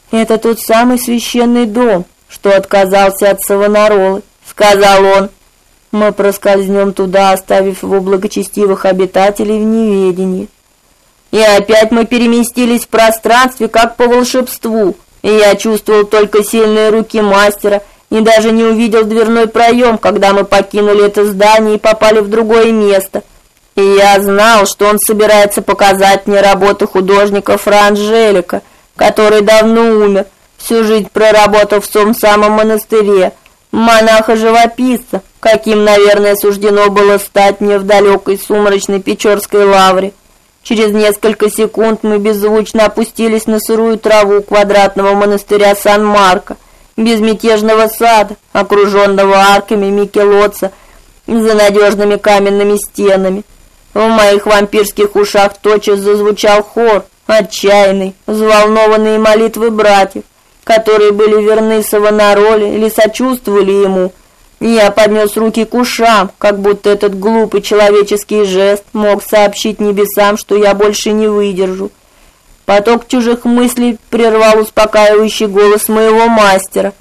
Это тот самый священный дом, что отказался от Савонаролы, сказал он. Мы проскользнем туда, оставив его благочестивых обитателей в неведении. И опять мы переместились в пространстве, как по волшебству, и я чувствовал только сильные руки мастера и даже не увидел дверной проем, когда мы покинули это здание и попали в другое место. И я знал, что он собирается показать мне работы художника Франжелика, который давно умер, всю жизнь проработав в том самом монастыре, монаха-живописца, каким, наверное, суждено было стать мне в далекой сумрачной Печорской лавре. Через несколько секунд мы беззвучно опустились на сырую траву квадратного монастыря Сан-Марко, безмятежного сада, окруженного арками Микелотца за надежными каменными стенами. В моих вампирских ушах тотчас зазвучал хор, отчаянный, взволнованные молитвы братьев, которые были верны Савонароле или сочувствовали ему. Я поднес руки к ушам, как будто этот глупый человеческий жест мог сообщить небесам, что я больше не выдержу. Поток чужих мыслей прервал успокаивающий голос моего мастера.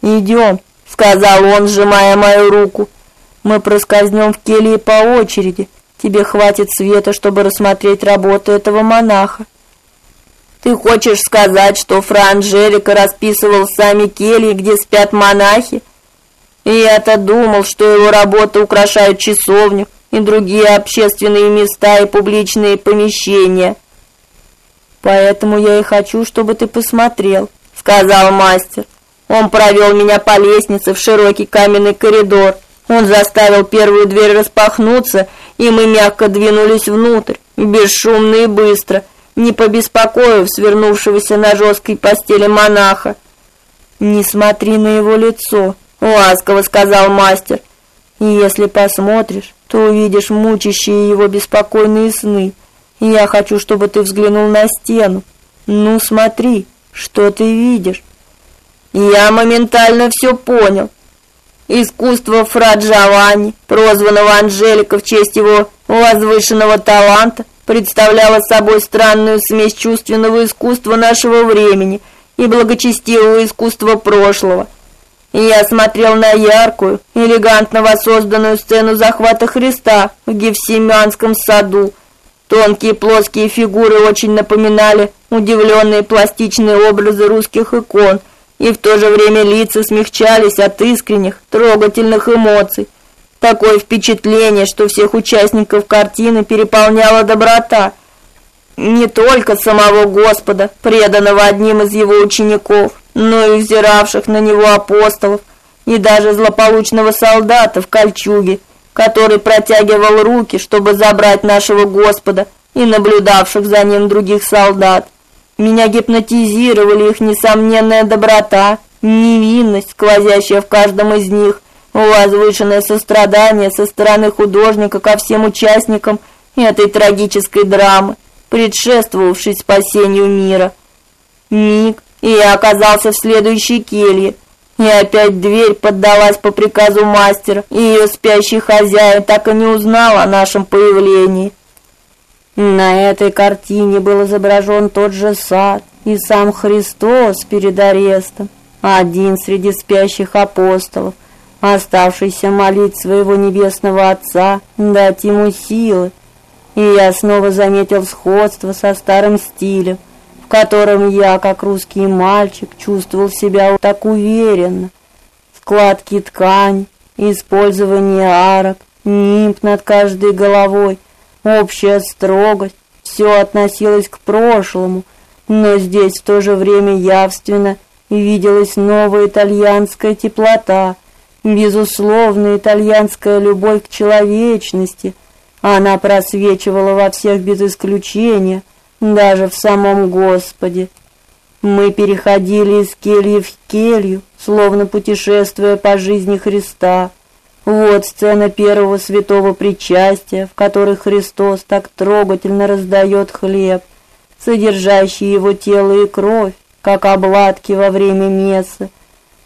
«Идем», — сказал он, сжимая мою руку. «Мы проскользнем в келье по очереди. Тебе хватит света, чтобы рассмотреть работу этого монаха». «Ты хочешь сказать, что Фран Жерика расписывал сами кельи, где спят монахи?» И я-то думал, что его работы украшают часовню и другие общественные места и публичные помещения. Поэтому я и хочу, чтобы ты посмотрел, сказал мастер. Он провел меня по лестнице в широкий каменный коридор. Он заставил первую дверь распахнуться, и мы мягко двинулись внутрь, бесшумно и быстро, не побеспокоив свернувшегося на жесткой постели монаха. Не смотри на его лицо, ласково сказал мастер. И если посмотришь, то увидишь мучащие его беспокойные сны. Я хочу, чтобы ты взглянул на стену. Ну, смотри, что ты видишь? Я моментально все понял. Искусство Фра Джованни, прозванного Анжелика в честь его возвышенного таланта, представляло собой странную смесь чувственного искусства нашего времени и благочестивого искусства прошлого. Я смотрел на яркую, элегантно воссозданную сцену захвата Христа в Гефсиманском саду, Тонкие плоские фигуры очень напоминали удивленные пластичные образы русских икон, и в то же время лица смягчались от искренних, трогательных эмоций. Такое впечатление, что всех участников картины переполняла доброта. Не только самого Господа, преданного одним из его учеников, но и взиравших на него апостолов, и даже злополучного солдата в кольчуге, который протягивал руки, чтобы забрать нашего Господа, и наблюдавших за ним других солдат. Меня гипнотизировали их несомненная доброта, невинность, сквозящая в каждом из них, возвышенное сострадание со стороны художника ко всем участникам этой трагической драмы, предшествовавшей спасению мира. Миг, и я оказался в следующей келье, и опять дверь поддалась по приказу мастера, и ее спящий хозяин так и не узнал о нашем появлении. На этой картине был изображен тот же сад и сам Христос перед арестом, один среди спящих апостолов, оставшийся молить своего небесного Отца дать ему силы. И я снова заметил сходство со старым стилем, котором я, как русский мальчик, чувствовал себя так уверенно. Складки ткани, использование арок, нимб над каждой головой, общая строгость, все относилось к прошлому, но здесь в то же время явственно виделась новая итальянская теплота, безусловная итальянская любовь к человечности. Она просвечивала во всех без исключения, даже в самом Господе. Мы переходили из кельи в келью, словно путешествуя по жизни Христа. Вот сцена первого святого причастия, в которой Христос так трогательно раздает хлеб, содержащий его тело и кровь, как обладки во время мессы.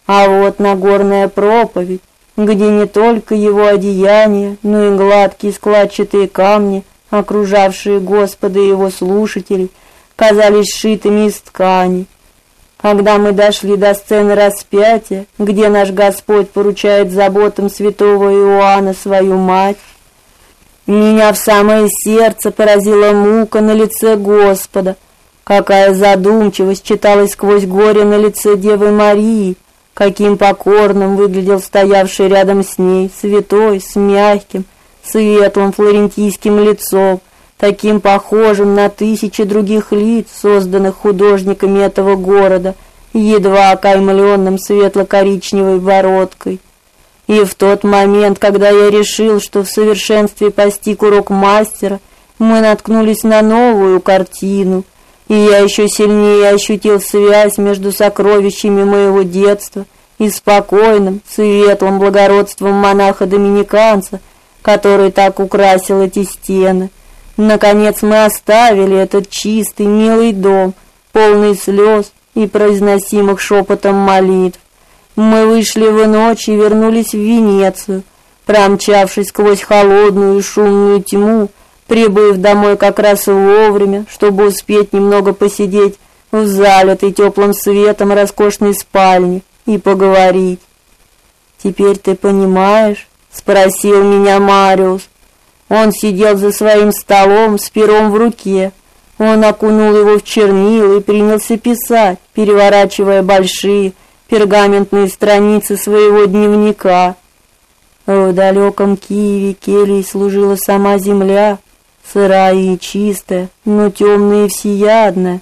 А вот Нагорная проповедь, где не только его одеяние, но и гладкие складчатые камни – окружавшие Господа и его слушателей, казались сшитыми из ткани. когда мы дошли до сцены распятия, где наш Господь поручает заботам святого Иоанна свою мать, меня в самое сердце поразила мука на лице Господа. Какая задумчивость читалась сквозь горе на лице Девы Марии, каким покорным выглядел стоявший рядом с ней святой с мягким, светлым флорентийским лицом, таким похожим на тысячи других лиц, созданных художниками этого города, едва окаймленным светло-коричневой бородкой. И в тот момент, когда я решил, что в совершенстве постиг урок мастера, мы наткнулись на новую картину, и я еще сильнее ощутил связь между сокровищами моего детства и спокойным, светлым благородством монаха-доминиканца, который так украсил эти стены. Наконец мы оставили этот чистый, милый дом, полный слез и произносимых шепотом молитв. Мы вышли в ночь и вернулись в Венецию, промчавшись сквозь холодную и шумную тьму, прибыв домой как раз вовремя, чтобы успеть немного посидеть в залитой теплым светом роскошной спальне и поговорить. Теперь ты понимаешь, спросил меня Мариус. Он сидел за своим столом с пером в руке. Он окунул его в чернила и принялся писать, переворачивая большие пергаментные страницы своего дневника. В далеком Киеве келей служила сама земля, сырая и чистая, но темная и всеядная,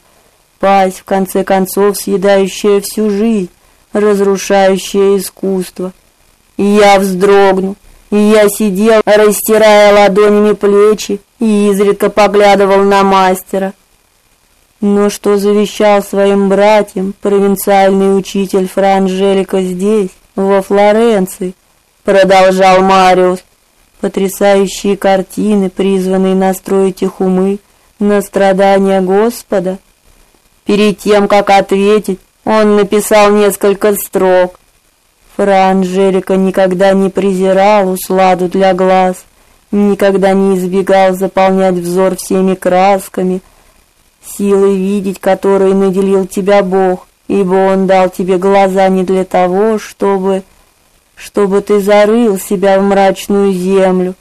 пасть в конце концов съедающая всю жизнь, разрушающая искусство. И я вздрогнул, и я сидел, растирая ладонями плечи и изредка поглядывал на мастера. Но что завещал своим братьям провинциальный учитель Фра Анжелика здесь, во Флоренции, продолжал Мариус. Потрясающие картины, призванные настроить их умы на страдания Господа. Перед тем, как ответить, он написал несколько строк. Фра Анжелика никогда не презирал усладу для глаз, никогда не избегал заполнять взор всеми красками, силой видеть, которой наделил тебя Бог, ибо Он дал тебе глаза не для того, чтобы чтобы ты зарыл себя в мрачную землю.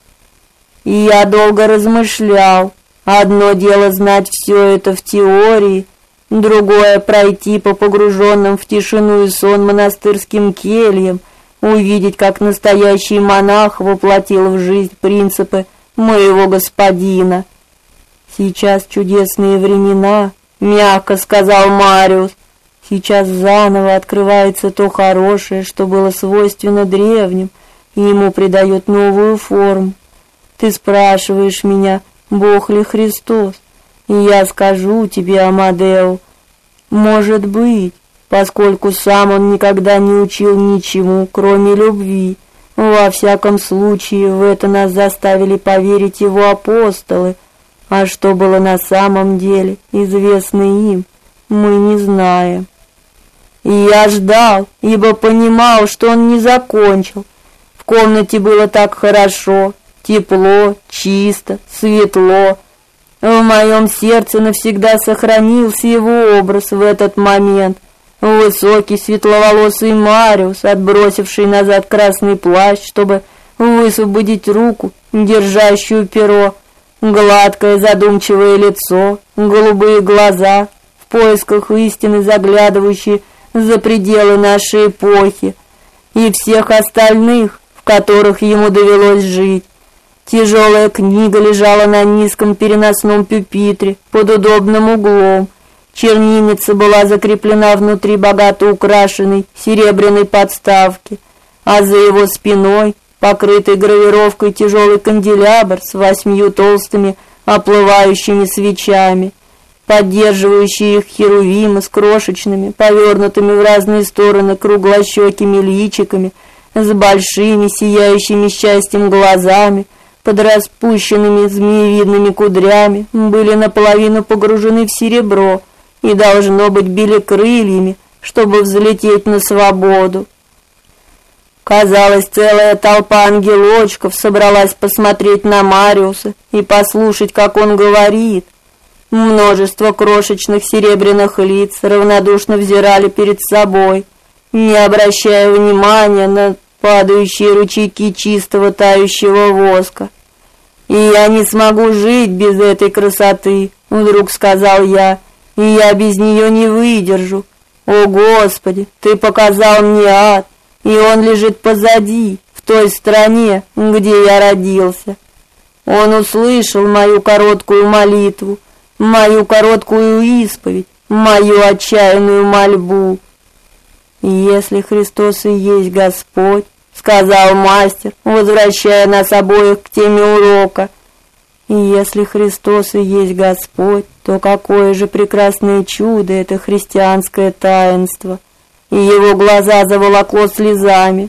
И я долго размышлял. Одно дело знать все это в теории, другое пройти по погруженным в тишину и сон монастырским кельям, увидеть, как настоящий монах воплотил в жизнь принципы моего господина. Сейчас чудесные времена, мягко сказал Мариус. Сейчас заново открывается то хорошее, что было свойственно древним, и ему придает новую форму. Ты спрашиваешь меня, Бог ли Христос? И я скажу тебе, Амадео, может быть, поскольку сам он никогда не учил ничему, кроме любви. Во всяком случае, в это нас заставили поверить его апостолы, а что было на самом деле, известно им, мы не знаем. И я ждал, ибо понимал, что он не закончил. В комнате было так хорошо, тепло, чисто, светло. В моем сердце навсегда сохранился его образ в этот момент. Высокий светловолосый Мариус, отбросивший назад красный плащ, чтобы высвободить руку, держащую перо, гладкое задумчивое лицо, голубые глаза, в поисках истины заглядывающие за пределы нашей эпохи и всех остальных, в которых ему довелось жить. Тяжелая книга лежала на низком переносном пюпитре под удобным углом. Чернильница была закреплена внутри богато украшенной серебряной подставки, а за его спиной, покрытый гравировкой тяжелый канделябр с восьмью толстыми оплывающими свечами поддерживающие их херувимы с крошечными, повернутыми в разные стороны круглощекими личиками, с большими сияющими счастьем глазами, под распущенными змеевидными кудрями, были наполовину погружены в серебро и должно быть били крыльями, чтобы взлететь на свободу. Казалось, целая толпа ангелочков собралась посмотреть на Мариуса и послушать, как он говорит. Множество крошечных серебряных лиц равнодушно взирали перед собой, не обращая внимания на падающие ручейки чистого тающего воска. «И я не смогу жить без этой красоты», — вдруг сказал я, — «и я без нее не выдержу. О, Господи, Ты показал мне ад, и он лежит позади, в той стране, где я родился». Он услышал мою короткую молитву, мою короткую исповедь, мою отчаянную мольбу. Если Христос и есть Господь, сказал мастер, возвращая нас обоих к теме урока. И если Христос и есть Господь, то какое же прекрасное чудо это христианское таинство. И его глаза заволокло слезами,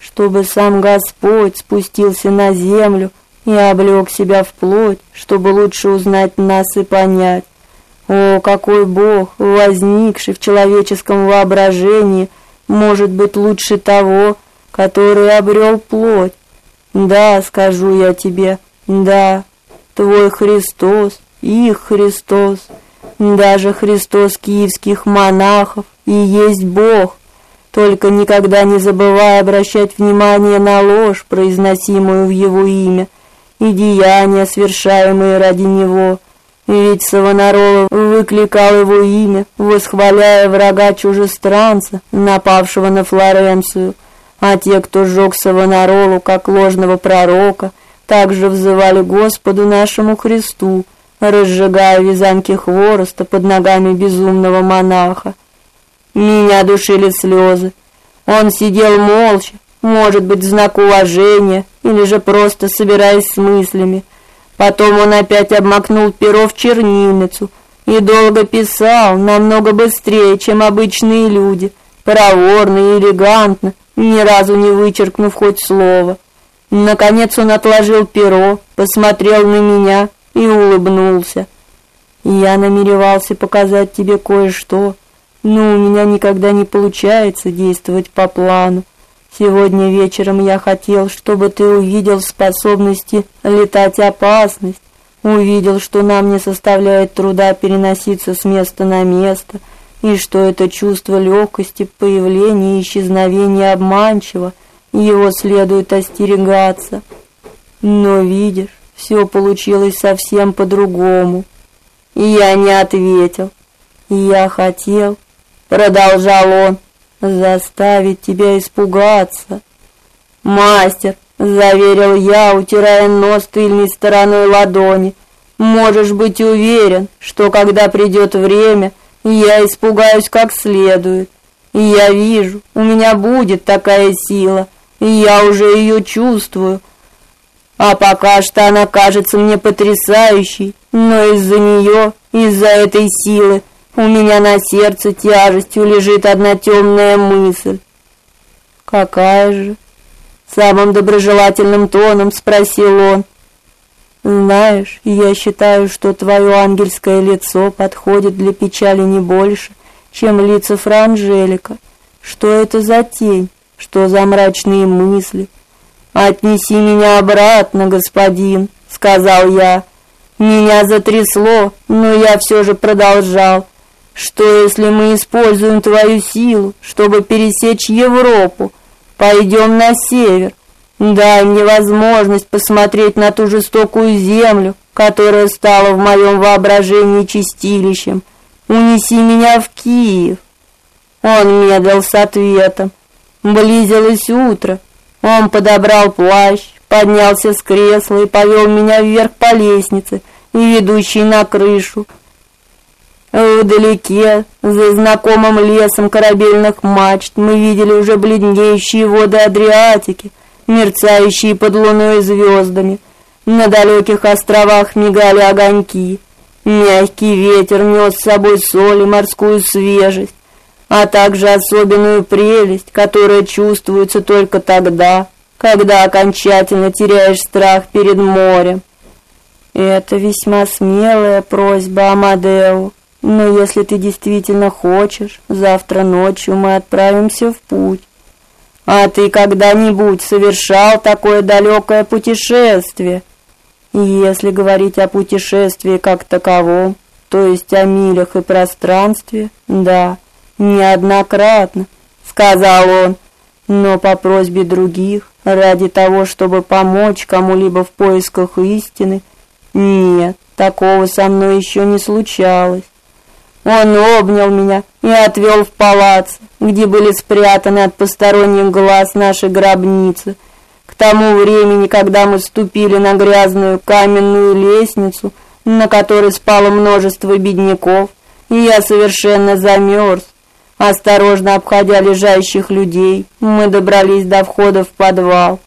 чтобы сам Господь спустился на землю и облег себя в плоть, чтобы лучше узнать нас и понять. О, какой Бог, возникший в человеческом воображении, может быть лучше того, который обрел плоть. Да, скажу я тебе, да, твой Христос, их Христос, даже Христос киевских монахов и есть Бог. Только никогда не забывай обращать внимание на ложь, произносимую в его имя, и деяния, совершаемые ради него. Ведь Савонарола выкликал его имя, восхваляя врага чужестранца, напавшего на Флоренцию, а те, кто сжег Савонаролу как ложного пророка, также взывали Господу нашему Христу, разжигая вязанки хвороста под ногами безумного монаха. Меня душили слезы. Он сидел молча, может быть, знак уважения или же просто собираясь с мыслями. Потом он опять обмакнул перо в чернильницу и долго писал, намного быстрее, чем обычные люди, проворно и элегантно, ни разу не вычеркнув хоть слово. Наконец он отложил перо, посмотрел на меня и улыбнулся. Я намеревался показать тебе кое-что, но у меня никогда не получается действовать по плану. Сегодня вечером я хотел, чтобы ты увидел способности летать опасность, увидел, что нам не составляет труда переноситься с места на место — и что это чувство легкости появления и исчезновения обманчиво, его следует остерегаться. Но видишь, все получилось совсем по-другому. И я не ответил. Я хотел, продолжал он, заставить тебя испугаться. Мастер, заверил я, утирая нос тыльной стороной ладони. Можешь быть уверен, что когда придет время, я испугаюсь как следует. И я вижу, у меня будет такая сила, и я уже ее чувствую. А пока что она кажется мне потрясающей, но из-за нее, из-за этой силы, у меня на сердце тяжестью лежит одна темная мысль. Какая же? Самым доброжелательным тоном спросил он. Знаешь, я считаю, что твое ангельское лицо подходит для печали не больше, чем лицо Франжелика. Что это за тень? Что за мрачные мысли? Отнеси меня обратно, господин, сказал я. Меня затрясло, но я все же продолжал. Что если мы используем твою силу, чтобы пересечь Европу? Пойдем на север, Дай мне возможность посмотреть на ту жестокую землю, которая стала в моем воображении чистилищем. Унеси меня в Киев. Он медлил с ответом. Близилось утро. Он подобрал плащ, поднялся с кресла и повел меня вверх по лестнице, ведущей на крышу. Вдалеке, за знакомым лесом корабельных мачт, мы видели уже бледнеющие воды Адриатики — мерцающие под луной звездами. На далеких островах мигали огоньки. Мягкий ветер нес с собой соль и морскую свежесть, а также особенную прелесть, которая чувствуется только тогда, когда окончательно теряешь страх перед морем. Это весьма смелая просьба Амадео. Но если ты действительно хочешь, завтра ночью мы отправимся в путь. А ты когда-нибудь совершал такое далекое путешествие? Если говорить о путешествии как таковом, то есть о милях и пространстве, да, неоднократно, сказал он, но по просьбе других, ради того, чтобы помочь кому-либо в поисках истины, нет, такого со мной еще не случалось. Он обнял меня и отвел в палац, где были спрятаны от посторонних глаз наши гробницы. К тому времени, когда мы ступили на грязную каменную лестницу, на которой спало множество бедняков, я совершенно замерз. Осторожно обходя лежащих людей, мы добрались до входа в подвал.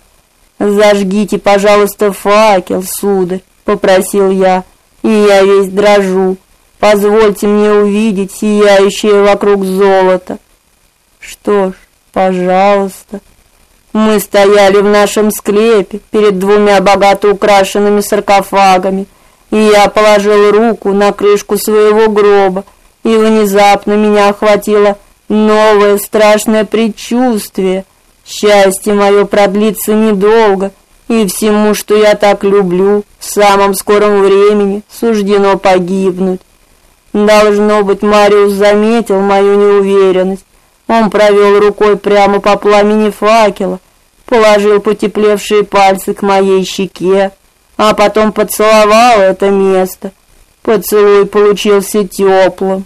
«Зажгите, пожалуйста, факел, сударь», — попросил я, — «и я весь дрожу». Позвольте мне увидеть сияющее вокруг золото. Что ж, пожалуйста. Мы стояли в нашем склепе перед двумя богато украшенными саркофагами, и я положил руку на крышку своего гроба, и внезапно меня охватило новое страшное предчувствие. Счастье мое продлится недолго, и всему, что я так люблю, в самом скором времени суждено погибнуть. Должно быть, Мариус заметил мою неуверенность. Он провел рукой прямо по пламени факела, положил потеплевшие пальцы к моей щеке, а потом поцеловал это место. Поцелуй получился теплым,